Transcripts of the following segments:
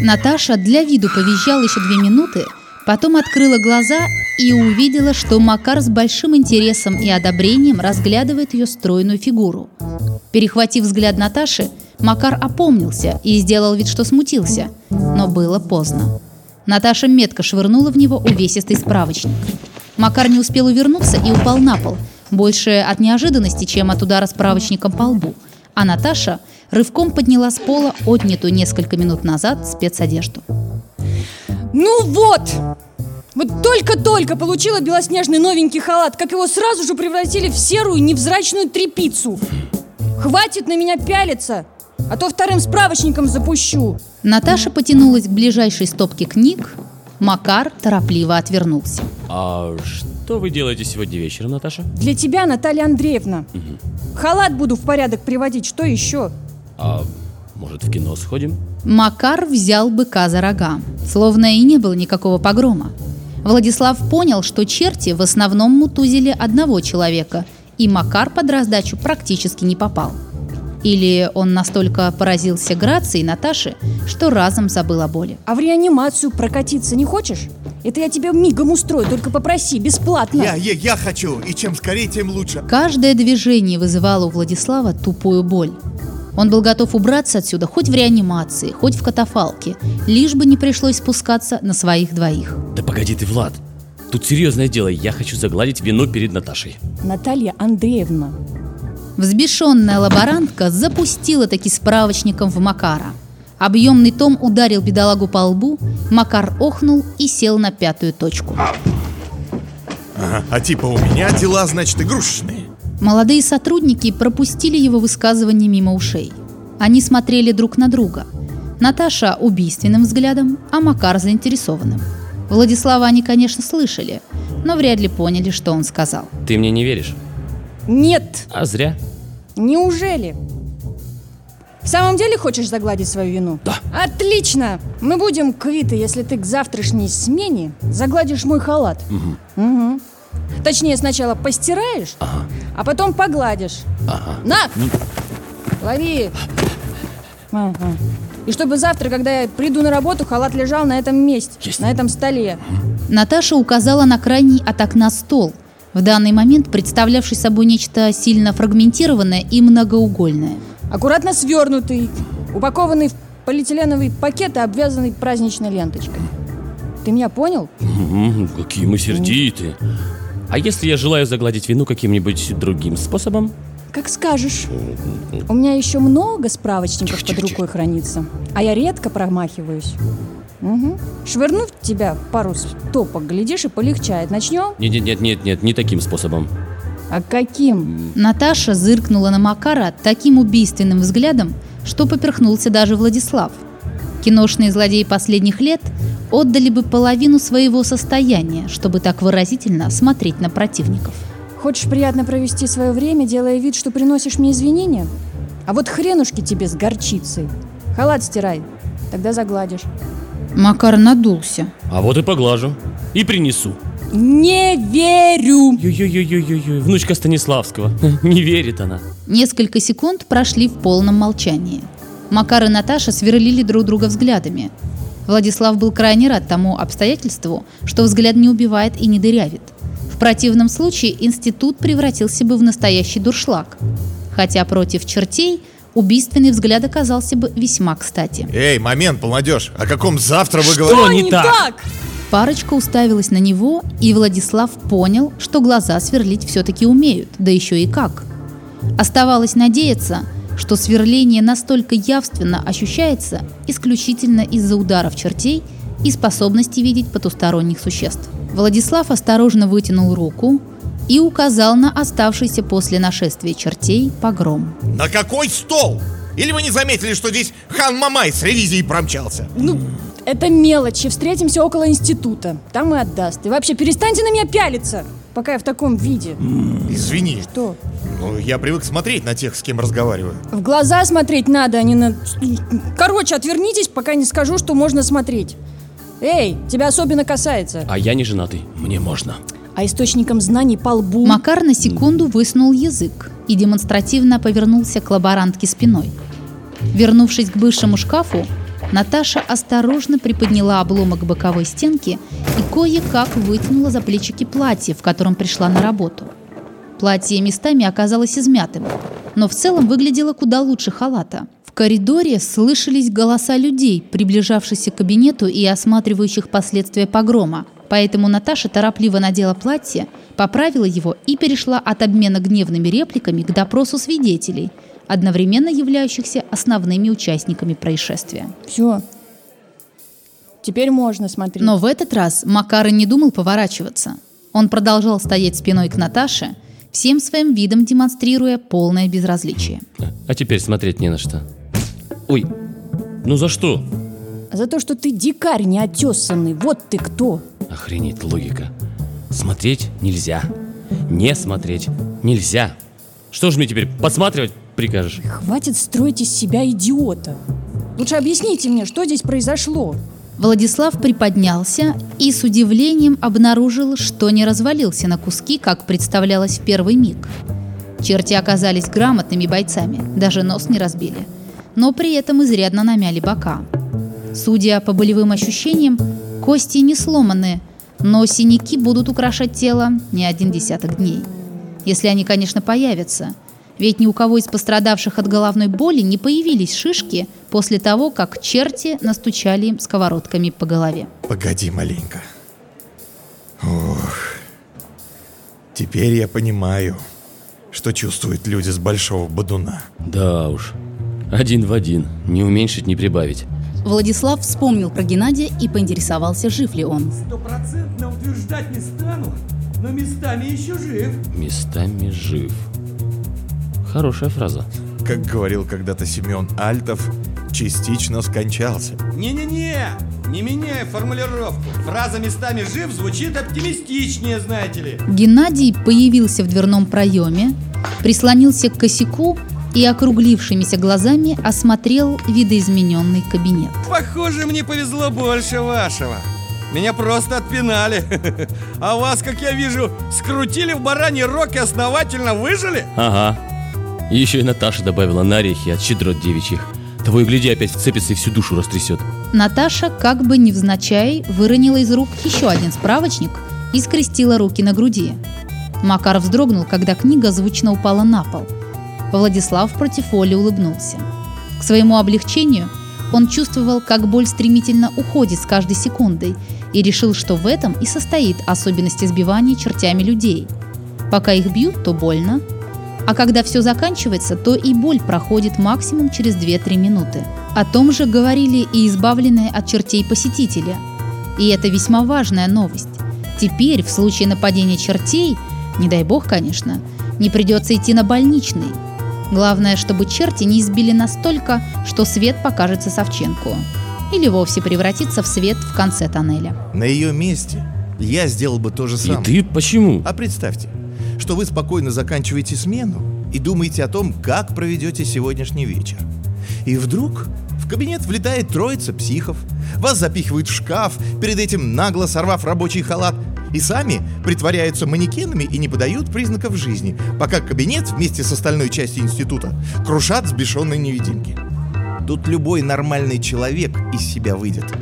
Наташа для виду повизжала еще две минуты, потом открыла глаза и увидела, что Макар с большим интересом и одобрением разглядывает ее стройную фигуру. Перехватив взгляд Наташи, Макар опомнился и сделал вид, что смутился, но было поздно. Наташа метко швырнула в него увесистый справочник. Макар не успел увернуться и упал на пол, больше от неожиданности, чем от удара справочником по лбу. А Наташа рывком подняла с пола отнятую несколько минут назад спецодежду. Ну вот! Вот только-только получила белоснежный новенький халат, как его сразу же превратили в серую невзрачную трепицу. Хватит на меня пялиться, а то вторым справочником запущу. Наташа потянулась к ближайшей стопке книг. Макар торопливо отвернулся. А что вы делаете сегодня вечером, Наташа? Для тебя, Наталья Андреевна. Халат буду в порядок приводить, что еще? А может в кино сходим? Макар взял быка за рога, словно и не было никакого погрома. Владислав понял, что черти в основном мутузили одного человека, и Макар под раздачу практически не попал. Или он настолько поразился грацией Наташи, что разом забыл о боли. А в реанимацию прокатиться не хочешь? Это я тебе мигом устрою, только попроси, бесплатно. Я, я, я хочу, и чем скорее, тем лучше. Каждое движение вызывало у Владислава тупую боль. Он был готов убраться отсюда хоть в реанимации, хоть в катафалке, лишь бы не пришлось спускаться на своих двоих. Да погоди ты, Влад. Тут серьезное дело, я хочу загладить вину перед Наташей. Наталья Андреевна, Взбешенная лаборантка запустила таки справочником в Макара. Объемный том ударил бедолагу по лбу, Макар охнул и сел на пятую точку. Ага, а типа у меня дела, значит, игрушечные. Молодые сотрудники пропустили его высказывание мимо ушей. Они смотрели друг на друга. Наташа убийственным взглядом, а Макар заинтересованным. Владислава они, конечно, слышали, но вряд ли поняли, что он сказал. Ты мне не веришь? нет, А зря. неужели? В самом деле хочешь загладить свою вину? Да. Отлично! Мы будем квиты, если ты к завтрашней смене загладишь мой халат. Мгм. Точнее, сначала постираешь, а потом погладишь. На! Лови! Ага. И чтобы завтра, когда я приду на работу, халат лежал на этом месте, Есть. на этом столе. Наташа указала на крайний от окна стол, в данный момент представлявший собой нечто сильно фрагментированное и многоугольное. Аккуратно свернутый, упакованный в полиэтиленовый пакет и обвязанный праздничной ленточкой. Ты меня понял? Какие мы сердитые. А если я желаю загладить вину каким-нибудь другим способом? Как скажешь. У меня еще много справочников Тихо, под тихо, рукой хранится, а я редко промахиваюсь. Угу. Швырнув тебя пару стопок, глядишь и полегчает. Начнем? Нет, нет, нет, нет, нет, не таким способом. А каким? Наташа зыркнула на Макара таким убийственным взглядом, что поперхнулся даже Владислав. Киношные злодеи последних лет отдали бы половину своего состояния, чтобы так выразительно смотреть на противников. Хочешь приятно провести свое время, делая вид, что приносишь мне извинения? А вот хренушки тебе с горчицей. Халат стирай, тогда загладишь. Макар надулся. А вот и поглажу. И принесу. Не верю! Ой-ой-ой-ой-ой, внучка Станиславского. Не верит она. Несколько секунд прошли в полном молчании. Макар и Наташа сверлили друг друга взглядами. Владислав был крайне рад тому обстоятельству, что взгляд не убивает и не дырявит. В противном случае институт превратился бы в настоящий дуршлаг. Хотя против чертей убийственный взгляд оказался бы весьма кстати. Эй, момент, молодежь, о каком завтра вы Что? говорите? не так? Парочка уставилась на него, и Владислав понял, что глаза сверлить все-таки умеют, да еще и как. Оставалось надеяться, что сверление настолько явственно ощущается исключительно из-за ударов чертей и способности видеть потусторонних существ. Владислав осторожно вытянул руку и указал на оставшийся после нашествия чертей погром. На какой стол? Или вы не заметили, что здесь хан Мамай с ревизией промчался? Ну, это мелочи. Встретимся около института. Там и отдаст. И вообще перестаньте на меня пялиться, пока я в таком виде. Извини, Что? ну, я привык смотреть на тех, с кем разговариваю. В глаза смотреть надо, а не на... Короче, отвернитесь, пока не скажу, что можно смотреть. Эй, тебя особенно касается. А я не женатый. Мне можно. А источником знаний по лбу... Макар на секунду высунул язык и демонстративно повернулся к лаборантке спиной. Вернувшись к бывшему шкафу, Наташа осторожно приподняла обломок боковой стенки и кое-как вытянула за плечики платье, в котором пришла на работу. Платье местами оказалось измятым, но в целом выглядело куда лучше халата. В коридоре слышались голоса людей, приближавшихся к кабинету и осматривающих последствия погрома. Поэтому Наташа торопливо надела платье, поправила его и перешла от обмена гневными репликами к допросу свидетелей, одновременно являющихся основными участниками происшествия. Все. Теперь можно смотреть. Но в этот раз Макар и не думал поворачиваться. Он продолжал стоять спиной к Наташе, всем своим видом демонстрируя полное безразличие. А теперь смотреть не на что. Ой, ну за что? За то, что ты дикарь неотесанный. Вот ты кто. Охренеть логика. Смотреть нельзя. Не смотреть нельзя. Что же мне теперь, подсматривать прикажешь? Хватит строить из себя идиота. Лучше объясните мне, что здесь произошло. Владислав приподнялся и с удивлением обнаружил, что не развалился на куски, как представлялось в первый миг. Черти оказались грамотными бойцами, даже нос не разбили, но при этом изрядно намяли бока. Судя по болевым ощущениям, кости не сломаны, но синяки будут украшать тело не один десяток дней. Если они, конечно, появятся – ведь ни у кого из пострадавших от головной боли не появились шишки после того, как черти настучали им сковородками по голове. Погоди маленько. Ох. Теперь я понимаю, что чувствуют люди с большого бодуна. Да уж. Один в один. Не уменьшить, не прибавить. Владислав вспомнил про Геннадия и поинтересовался, жив ли он. Стопроцентно утверждать не стану, но местами еще жив. Местами жив. Хорошая фраза. Как говорил когда-то Семен Альтов, частично скончался. Не-не-не, не меняй формулировку. Фраза «местами жив» звучит оптимистичнее, знаете ли. Геннадий появился в дверном проеме, прислонился к косяку и округлившимися глазами осмотрел видоизмененный кабинет. Похоже, мне повезло больше вашего. Меня просто отпинали. А вас, как я вижу, скрутили в бараний рог и основательно выжили? Ага. Еще и Наташа добавила на орехи от щедрот девичьих. Того и гляди, опять вцепится и всю душу растрясет. Наташа, как бы невзначай, выронила из рук еще один справочник и скрестила руки на груди. Макар вздрогнул, когда книга звучно упала на пол. Владислав против воли улыбнулся. К своему облегчению он чувствовал, как боль стремительно уходит с каждой секундой и решил, что в этом и состоит особенность избивания чертями людей. Пока их бьют, то больно, а когда все заканчивается, то и боль проходит максимум через 2-3 минуты. О том же говорили и избавленные от чертей посетители. И это весьма важная новость. Теперь, в случае нападения чертей, не дай бог, конечно, не придется идти на больничный. Главное, чтобы черти не избили настолько, что свет покажется Савченко. Или вовсе превратится в свет в конце тоннеля. На ее месте я сделал бы то же самое. И ты почему? А представьте, что вы спокойно заканчиваете смену и думаете о том, как проведете сегодняшний вечер. И вдруг в кабинет влетает троица психов, вас запихивают в шкаф, перед этим нагло сорвав рабочий халат, и сами притворяются манекенами и не подают признаков жизни, пока кабинет вместе с остальной частью института крушат сбешенные невидимки. Тут любой нормальный человек из себя выйдет.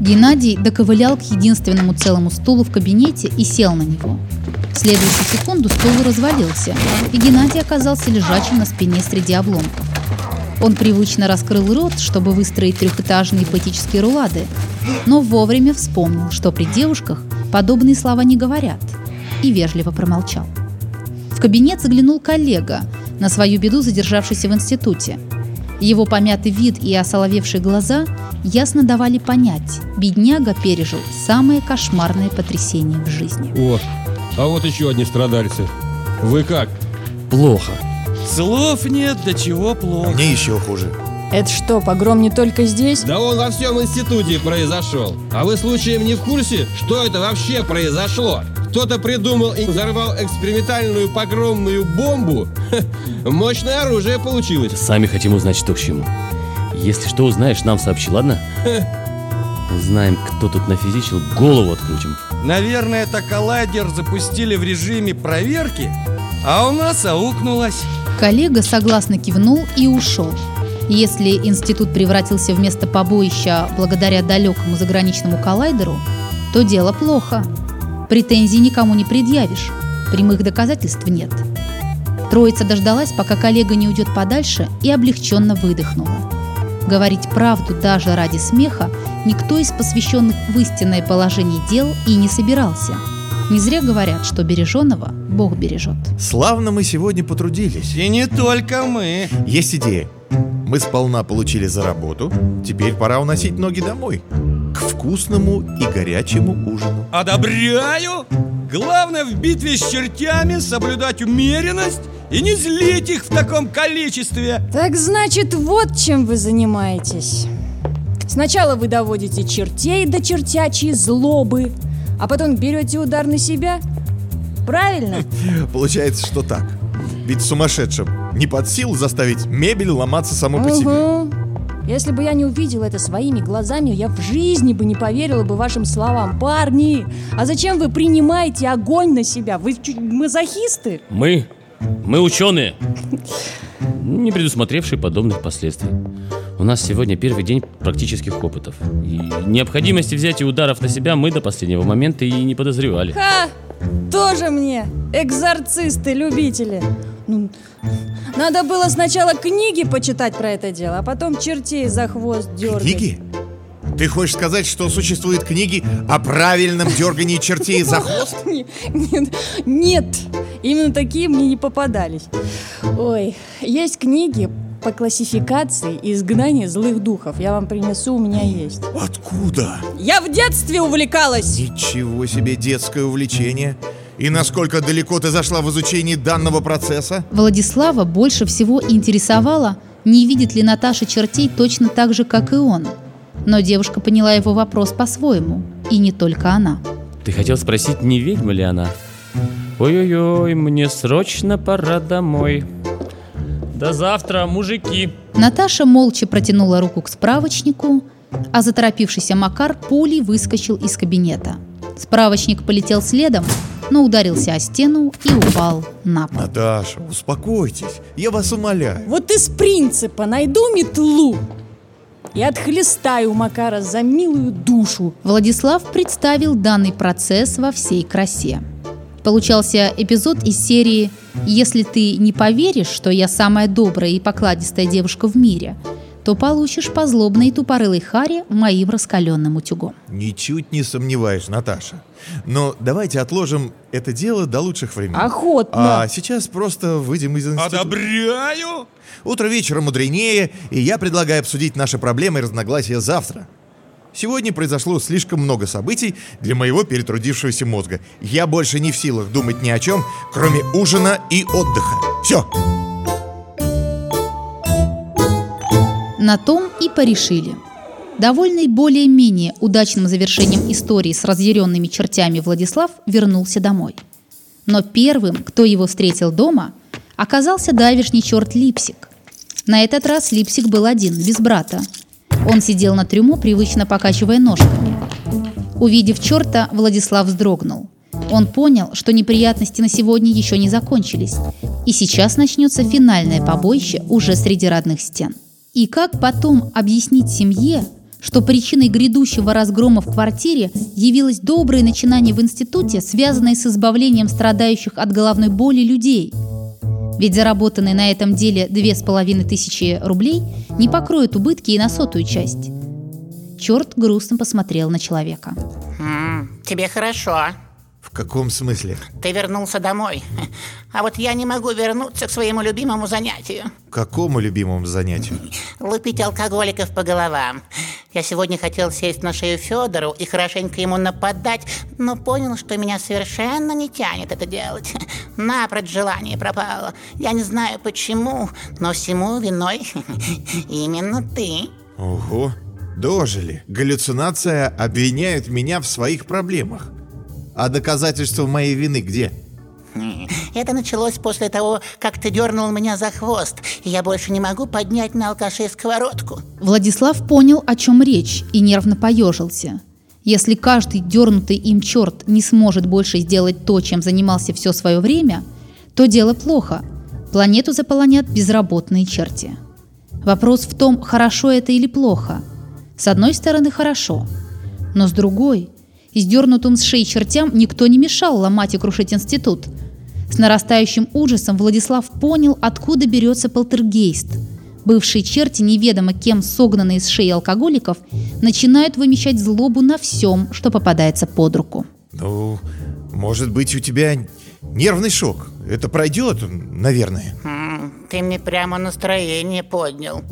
Геннадий доковылял к единственному целому стулу в кабинете и сел на него. В следующую секунду стул развалился, и Геннадий оказался лежачим на спине среди обломков. Он привычно раскрыл рот, чтобы выстроить трехэтажные поэтические рулады, но вовремя вспомнил, что при девушках подобные слова не говорят, и вежливо промолчал. В кабинет заглянул коллега, на свою беду задержавшийся в институте. Его помятый вид и осоловевшие глаза ясно давали понять, бедняга пережил самое кошмарное потрясение в жизни. О, а вот еще одни страдальцы. Вы как? Плохо. Слов нет, до чего плохо. Мне еще хуже. Это что, погром не только здесь? Да он во всем институте произошел. А вы случаем не в курсе, что это вообще произошло? Кто-то придумал и взорвал экспериментальную погромную бомбу. Мощное оружие получилось. Сами хотим узнать, что к чему. Если что узнаешь, нам сообщи, ладно? Узнаем, кто тут нафизичил, голову открутим. Наверное, это коллайдер запустили в режиме проверки, а у нас аукнулось. Коллега согласно кивнул и ушел. Если институт превратился в место побоища благодаря далекому заграничному коллайдеру, то дело плохо. Претензий никому не предъявишь, прямых доказательств нет. Троица дождалась, пока коллега не уйдет подальше, и облегченно выдохнула. Говорить правду даже ради смеха никто из посвященных в истинное положение дел и не собирался. Не зря говорят, что береженного Бог бережет. Славно мы сегодня потрудились. И не только мы. Есть идея. Мы сполна получили за работу. Теперь пора уносить ноги домой. Вкусному и горячему ужину. Одобряю! Главное в битве с чертями соблюдать умеренность и не злить их в таком количестве. Так значит, вот чем вы занимаетесь. Сначала вы доводите чертей до чертячей злобы, а потом берете удар на себя. Правильно? Получается, что так. Ведь сумасшедшим не под силу заставить мебель ломаться само по себе. Если бы я не увидела это своими глазами, я в жизни бы не поверила бы вашим словам. Парни, а зачем вы принимаете огонь на себя? Вы мазохисты? Мы, мы ученые, не предусмотревшие подобных последствий. У нас сегодня первый день практических опытов. И необходимости взятия ударов на себя мы до последнего момента и не подозревали. Ха! Тоже мне, экзорцисты-любители. Ну, надо было сначала книги почитать про это дело, а потом чертей за хвост дергать. Книги? Ты хочешь сказать, что существуют книги о правильном дергании чертей за хвост? Нет, нет, именно такие мне не попадались. Ой, есть книги по классификации и изгнанию злых духов. Я вам принесу, у меня есть. Откуда? Я в детстве увлекалась. Ничего себе детское увлечение. И насколько далеко ты зашла в изучении данного процесса? Владислава больше всего интересовало, не видит ли Наташа чертей точно так же, как и он. Но девушка поняла его вопрос по-своему, и не только она. Ты хотел спросить, не ведьма ли она? Ой-ой-ой, мне срочно пора домой. До завтра, мужики. Наташа молча протянула руку к справочнику, а заторопившийся Макар пулей выскочил из кабинета. Справочник полетел следом, но ударился о стену и упал на пол. Наташа, успокойтесь, я вас умоляю. Вот из принципа найду метлу и отхлестаю Макара за милую душу. Владислав представил данный процесс во всей красе. Получался эпизод из серии «Если ты не поверишь, что я самая добрая и покладистая девушка в мире», то получишь по злобной тупорылой харе моим раскаленным утюгом. Ничуть не сомневаюсь, Наташа. Но давайте отложим это дело до лучших времен. Охотно. А сейчас просто выйдем из института. Одобряю! Утро вечера мудренее, и я предлагаю обсудить наши проблемы и разногласия завтра. Сегодня произошло слишком много событий для моего перетрудившегося мозга. Я больше не в силах думать ни о чем, кроме ужина и отдыха. Все. На том и порешили. Довольный более-менее удачным завершением истории с разъяренными чертями Владислав вернулся домой. Но первым, кто его встретил дома, оказался давишний черт Липсик. На этот раз Липсик был один, без брата. Он сидел на трюмо, привычно покачивая ножками. Увидев черта, Владислав вздрогнул. Он понял, что неприятности на сегодня еще не закончились, и сейчас начнется финальное побоище уже среди родных стен. И как потом объяснить семье, что причиной грядущего разгрома в квартире явилось доброе начинание в институте, связанное с избавлением страдающих от головной боли людей? Ведь заработанные на этом деле две с половиной тысячи рублей не покроют убытки и на сотую часть. Черт грустно посмотрел на человека. Тебе хорошо. В каком смысле? Ты вернулся домой. А вот я не могу вернуться к своему любимому занятию. Какому любимому занятию? Лупить алкоголиков по головам. Я сегодня хотел сесть на шею Федору и хорошенько ему нападать, но понял, что меня совершенно не тянет это делать. Напрочь желание пропало. Я не знаю почему, но всему виной именно ты. Ого, дожили. Галлюцинация обвиняет меня в своих проблемах. А доказательства моей вины где? Это началось после того, как ты дернул меня за хвост, и я больше не могу поднять на алкашей сковородку. Владислав понял, о чем речь, и нервно поежился. Если каждый дернутый им черт не сможет больше сделать то, чем занимался все свое время, то дело плохо. Планету заполонят безработные черти. Вопрос в том, хорошо это или плохо. С одной стороны, хорошо. Но с другой, издернутым с шеи чертям никто не мешал ломать и крушить институт. С нарастающим ужасом Владислав понял, откуда берется полтергейст. Бывшие черти, неведомо кем согнанные с шеи алкоголиков, начинают вымещать злобу на всем, что попадается под руку. Ну, может быть, у тебя нервный шок. Это пройдет, наверное. М, Ты мне прямо настроение поднял.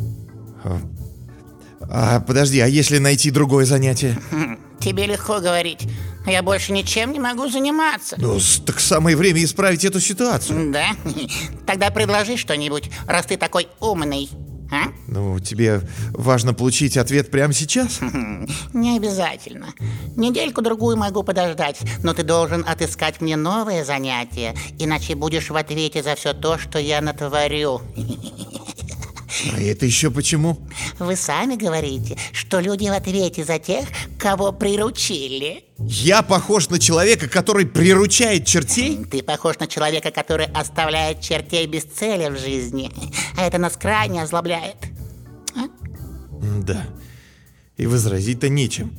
А подожди, а если найти другое занятие? Тебе легко говорить. Я больше ничем не могу заниматься. Ну, так самое время исправить эту ситуацию. Да? Тогда предложи что-нибудь, раз ты такой умный. А? Ну, тебе важно получить ответ прямо сейчас? Не обязательно. Недельку-другую могу подождать, но ты должен отыскать мне новое занятие, иначе будешь в ответе за все то, что я натворю. А это еще почему? Вы сами говорите, что люди в ответе за тех, кого приручили. Я похож на человека, который приручает чертей? Ты похож на человека, который оставляет чертей без цели в жизни. А это нас крайне озлобляет. Да. И возразить-то нечем.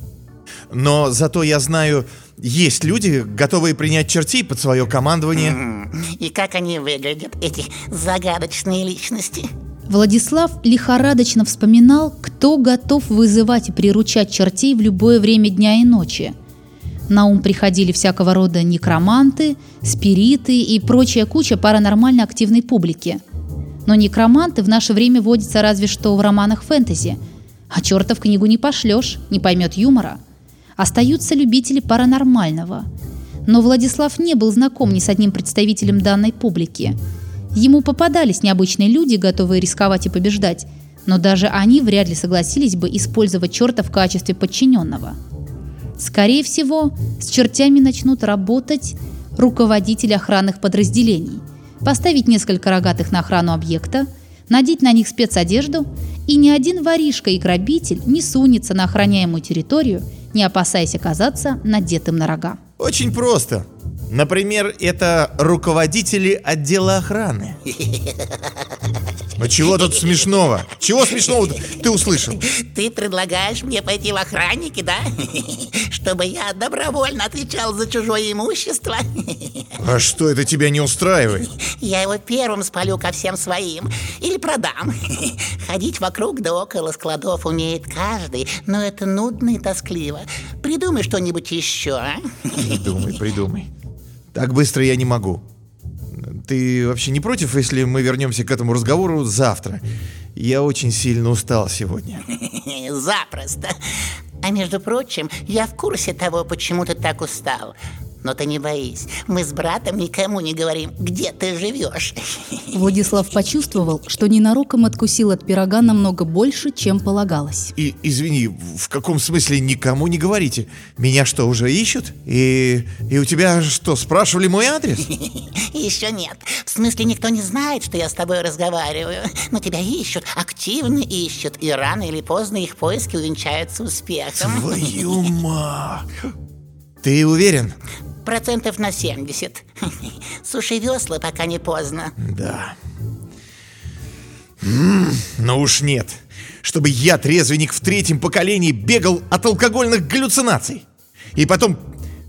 Но зато я знаю, есть люди, готовые принять чертей под свое командование. И как они выглядят, эти загадочные личности? Владислав лихорадочно вспоминал, кто готов вызывать и приручать чертей в любое время дня и ночи. На ум приходили всякого рода некроманты, спириты и прочая куча паранормально активной публики. Но некроманты в наше время водятся разве что в романах фэнтези. А черта в книгу не пошлешь, не поймет юмора. Остаются любители паранормального. Но Владислав не был знаком ни с одним представителем данной публики. Ему попадались необычные люди, готовые рисковать и побеждать, но даже они вряд ли согласились бы использовать черта в качестве подчиненного. Скорее всего, с чертями начнут работать руководители охранных подразделений, поставить несколько рогатых на охрану объекта, надеть на них спецодежду, и ни один воришка и грабитель не сунется на охраняемую территорию, не опасаясь оказаться надетым на рога. Очень просто. Например, это руководители отдела охраны. Ну чего тут смешного? Чего смешного ты услышал? Ты предлагаешь мне пойти в охранники, да? Чтобы я добровольно отвечал за чужое имущество? А что это тебя не устраивает? Я его первым спалю ко всем своим. Или продам. Ходить вокруг да около складов умеет каждый, но это нудно и тоскливо. Придумай что-нибудь еще, а? Придумай, придумай. Так быстро я не могу. Ты вообще не против, если мы вернемся к этому разговору завтра? Я очень сильно устал сегодня. Запросто. А между прочим, я в курсе того, почему ты так устал. Но ты не боись, мы с братом никому не говорим, где ты живешь. Владислав почувствовал, что ненароком откусил от пирога намного больше, чем полагалось. И извини, в каком смысле никому не говорите? Меня что, уже ищут? И, и у тебя что, спрашивали мой адрес? Еще нет. В смысле, никто не знает, что я с тобой разговариваю. Но тебя ищут, активно ищут, и рано или поздно их поиски увенчаются успехом. Твою ма! Ты уверен? Процентов на 70. Суши весла, пока не поздно. Да. М, Но уж нет. Чтобы я, трезвенник в третьем поколении, бегал от алкогольных галлюцинаций. И потом,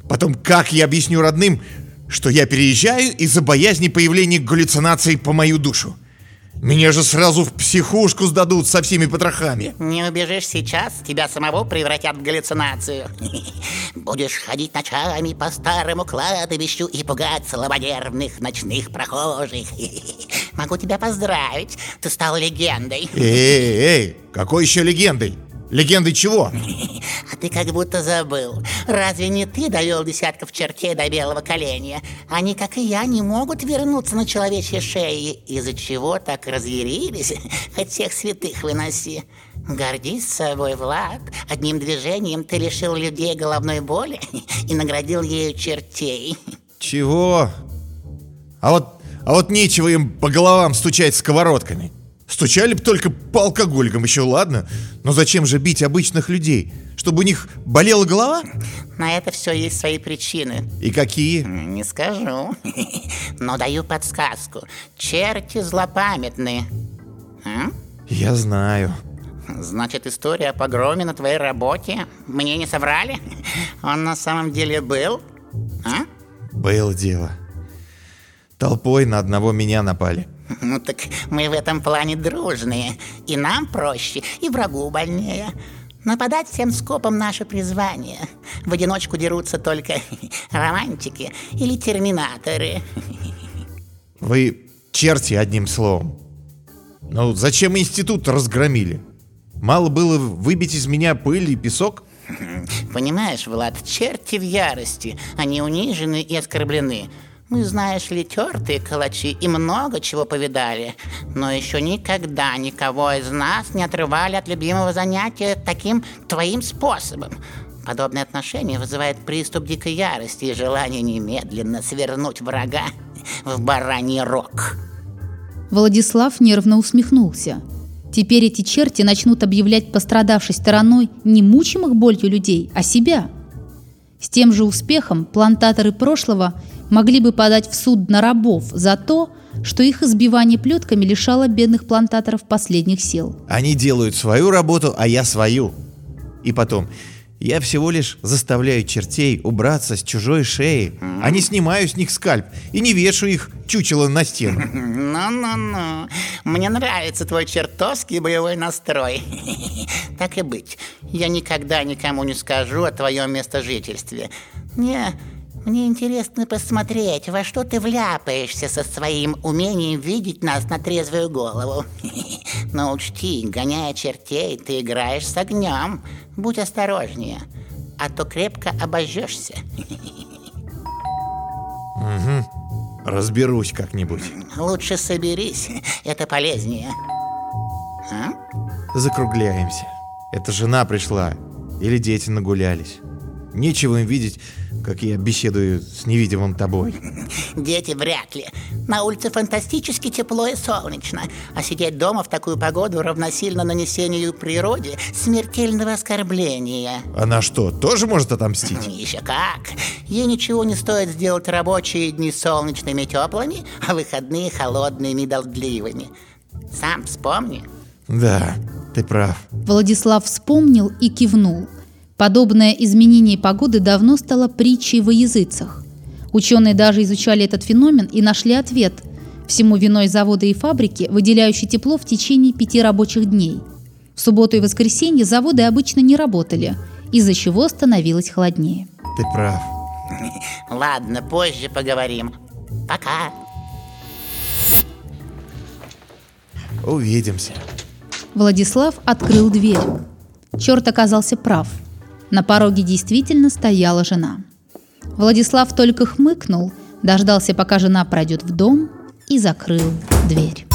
потом как я объясню родным, что я переезжаю из-за боязни появления галлюцинаций по мою душу? Меня же сразу в психушку сдадут со всеми потрохами. Не убежишь сейчас, тебя самого превратят в галлюцинацию. Будешь ходить ночами по старому кладбищу и пугать слабонервных ночных прохожих. Могу тебя поздравить, ты стал легендой. Эй, эй, эй, какой еще легендой? Легендой чего? А ты как будто забыл. Разве не ты довел десятков чертей до белого коленя? Они, как и я, не могут вернуться на человечьи шеи, из-за чего так разъярились, хоть всех святых выноси. Гордись собой, Влад. Одним движением ты лишил людей головной боли и наградил ею чертей. Чего? А вот, а вот нечего им по головам стучать сковородками. Стучали бы только по алкоголикам, еще ладно. Но зачем же бить обычных людей? Чтобы у них болела голова? На это все есть свои причины. И какие? Не скажу, но даю подсказку. Черти злопамятны. А? Я знаю. Значит, история о погроме на твоей работе мне не соврали? Он на самом деле был? А? Было дело. Толпой на одного меня напали. Ну так мы в этом плане дружные. И нам проще, и врагу больнее. Нападать всем скопом наше призвание. В одиночку дерутся только романтики или терминаторы. Вы черти, одним словом. Ну, зачем институт разгромили? Мало было выбить из меня пыль и песок? Понимаешь, Влад, черти в ярости. Они унижены и оскорблены. Мы, знаешь ли, тертые калачи и много чего повидали. Но еще никогда никого из нас не отрывали от любимого занятия таким твоим способом. Подобное отношение вызывает приступ дикой ярости и желание немедленно свернуть врага в бараний рог. Владислав нервно усмехнулся. Теперь эти черти начнут объявлять пострадавшей стороной не мучимых болью людей, а себя. С тем же успехом плантаторы прошлого могли бы подать в суд на рабов за то, что их избивание плетками лишало бедных плантаторов последних сил. Они делают свою работу, а я свою. И потом, я всего лишь заставляю чертей убраться с чужой шеи, а не снимаю с них скальп и не вешаю их чучело на стену. Ну-ну-ну, мне нравится твой чертовский боевой настрой. Так и быть, я никогда никому не скажу о твоем местожительстве. Мне, мне интересно посмотреть, во что ты вляпаешься со своим умением видеть нас на трезвую голову. Но учти, гоняя чертей, ты играешь с огнем. Будь осторожнее, а то крепко обожжешься. Разберусь как-нибудь. Лучше соберись, это полезнее. А? Закругляемся. Это жена пришла. Или дети нагулялись. Нечего им видеть, как я беседую с невидимым тобой. Дети вряд ли. На улице фантастически тепло и солнечно, а сидеть дома в такую погоду равносильно нанесению природе смертельного оскорбления. Она что, тоже может отомстить? Еще как. Ей ничего не стоит сделать рабочие дни солнечными теплыми, а выходные холодными и дождливыми. Сам вспомни. Да, ты прав. Владислав вспомнил и кивнул. Подобное изменение погоды давно стало притчей во языцах. Ученые даже изучали этот феномен и нашли ответ. Всему виной заводы и фабрики, выделяющие тепло в течение пяти рабочих дней. В субботу и воскресенье заводы обычно не работали, из-за чего становилось холоднее. Ты прав. Ладно, позже поговорим. Пока. Увидимся. Владислав открыл дверь. Черт оказался прав. На пороге действительно стояла жена. Владислав только хмыкнул, дождался, пока жена пройдет в дом и закрыл дверь.